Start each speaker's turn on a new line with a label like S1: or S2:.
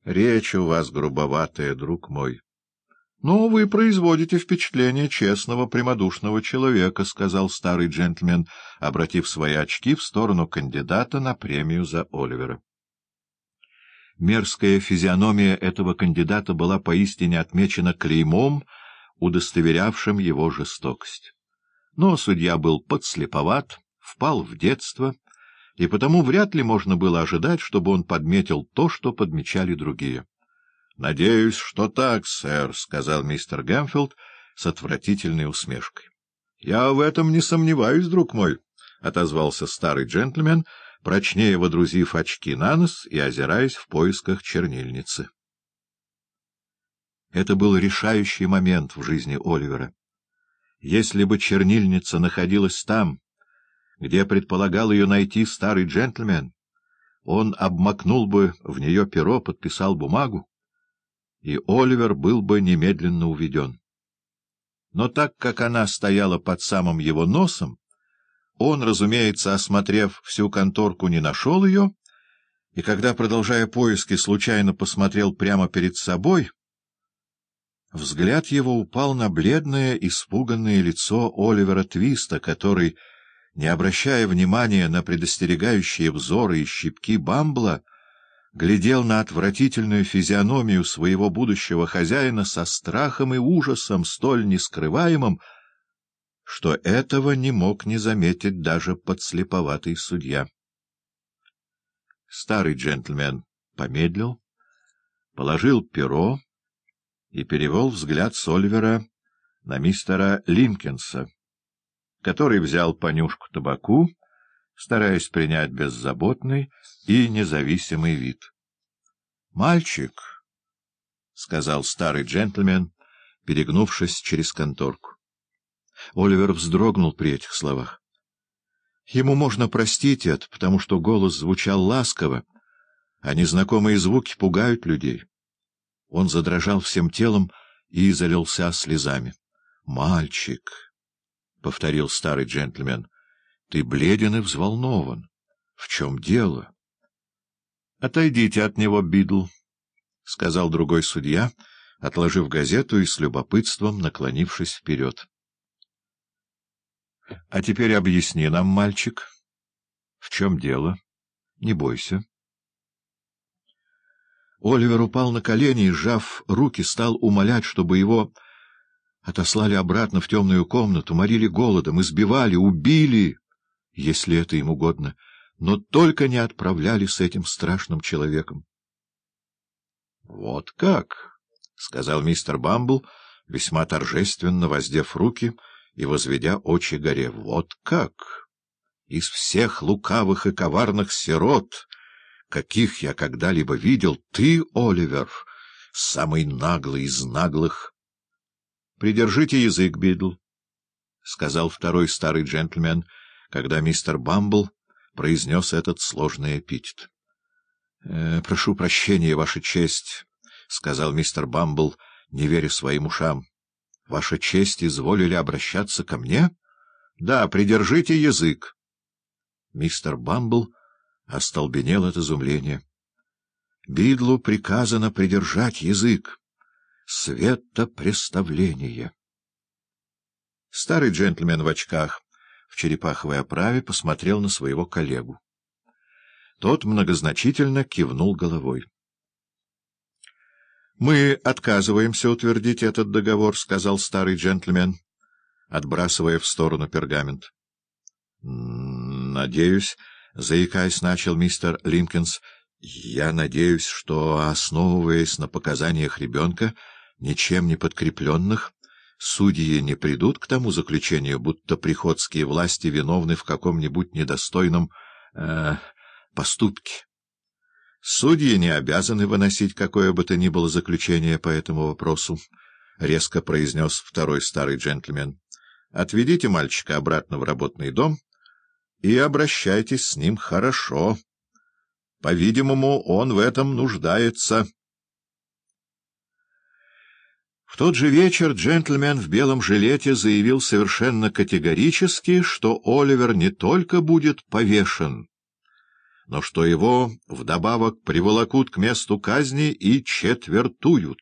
S1: — Речь у вас грубоватая, друг мой. — Но вы производите впечатление честного, прямодушного человека, — сказал старый джентльмен, обратив свои очки в сторону кандидата на премию за Оливера. Мерзкая физиономия этого кандидата была поистине отмечена клеймом, удостоверявшим его жестокость. Но судья был подслеповат, впал в детство, и потому вряд ли можно было ожидать, чтобы он подметил то, что подмечали другие. — Надеюсь, что так, сэр, — сказал мистер Гэмфилд с отвратительной усмешкой. — Я в этом не сомневаюсь, друг мой, — отозвался старый джентльмен, прочнее водрузив очки на нос и озираясь в поисках чернильницы. Это был решающий момент в жизни Оливера. Если бы чернильница находилась там, где предполагал ее найти старый джентльмен, он обмакнул бы в нее перо, подписал бумагу, и Оливер был бы немедленно уведен. Но так как она стояла под самым его носом, он, разумеется, осмотрев всю конторку, не нашел ее, и когда, продолжая поиски, случайно посмотрел прямо перед собой, взгляд его упал на бледное, испуганное лицо Оливера Твиста, который, не обращая внимания на предостерегающие взоры и щипки Бамбла, глядел на отвратительную физиономию своего будущего хозяина со страхом и ужасом, столь нескрываемым, что этого не мог не заметить даже подслеповатый судья. Старый джентльмен помедлил, положил перо и перевел взгляд Сольвера на мистера Линкинса, который взял понюшку табаку, стараясь принять беззаботный и независимый вид. — Мальчик, — сказал старый джентльмен, перегнувшись через конторку. Оливер вздрогнул при этих словах. Ему можно простить это, потому что голос звучал ласково, а незнакомые звуки пугают людей. Он задрожал всем телом и залился слезами. — Мальчик, — повторил старый джентльмен, — ты бледен и взволнован. В чем дело? — Отойдите от него, Бидл, — сказал другой судья, отложив газету и с любопытством наклонившись вперед. — А теперь объясни нам, мальчик, в чем дело? Не бойся. Оливер упал на колени и, сжав руки, стал умолять, чтобы его отослали обратно в темную комнату, морили голодом, избивали, убили если это им угодно, но только не отправляли с этим страшным человеком. — Вот как! — сказал мистер Бамбл, весьма торжественно воздев руки и возведя очи горе. — Вот как! Из всех лукавых и коварных сирот, каких я когда-либо видел, ты, Оливер, самый наглый из наглых. — Придержите язык, бидл, — сказал второй старый джентльмен, — когда мистер Бамбл произнес этот сложный эпитет. «Э, — Прошу прощения, Ваша честь, — сказал мистер Бамбл, не веря своим ушам. — Ваша честь изволили обращаться ко мне? — Да, придержите язык. Мистер Бамбл остолбенел от изумления. Бидлу приказано придержать язык. Светопреставление. Старый джентльмен в очках в черепаховой оправе посмотрел на своего коллегу. Тот многозначительно кивнул головой. — Мы отказываемся утвердить этот договор, — сказал старый джентльмен, отбрасывая в сторону пергамент. — Надеюсь, — заикаясь, начал мистер Лимкинс, — я надеюсь, что, основываясь на показаниях ребенка, ничем не подкрепленных, судьи не придут к тому заключению, будто приходские власти виновны в каком-нибудь недостойном э, поступке. Судьи не обязаны выносить какое бы то ни было заключение по этому вопросу, — резко произнес второй старый джентльмен. — Отведите мальчика обратно в работный дом и обращайтесь с ним хорошо. По-видимому, он в этом нуждается. В тот же вечер джентльмен в белом жилете заявил совершенно категорически, что Оливер не только будет повешен, но что его вдобавок приволокут к месту казни и четвертуют.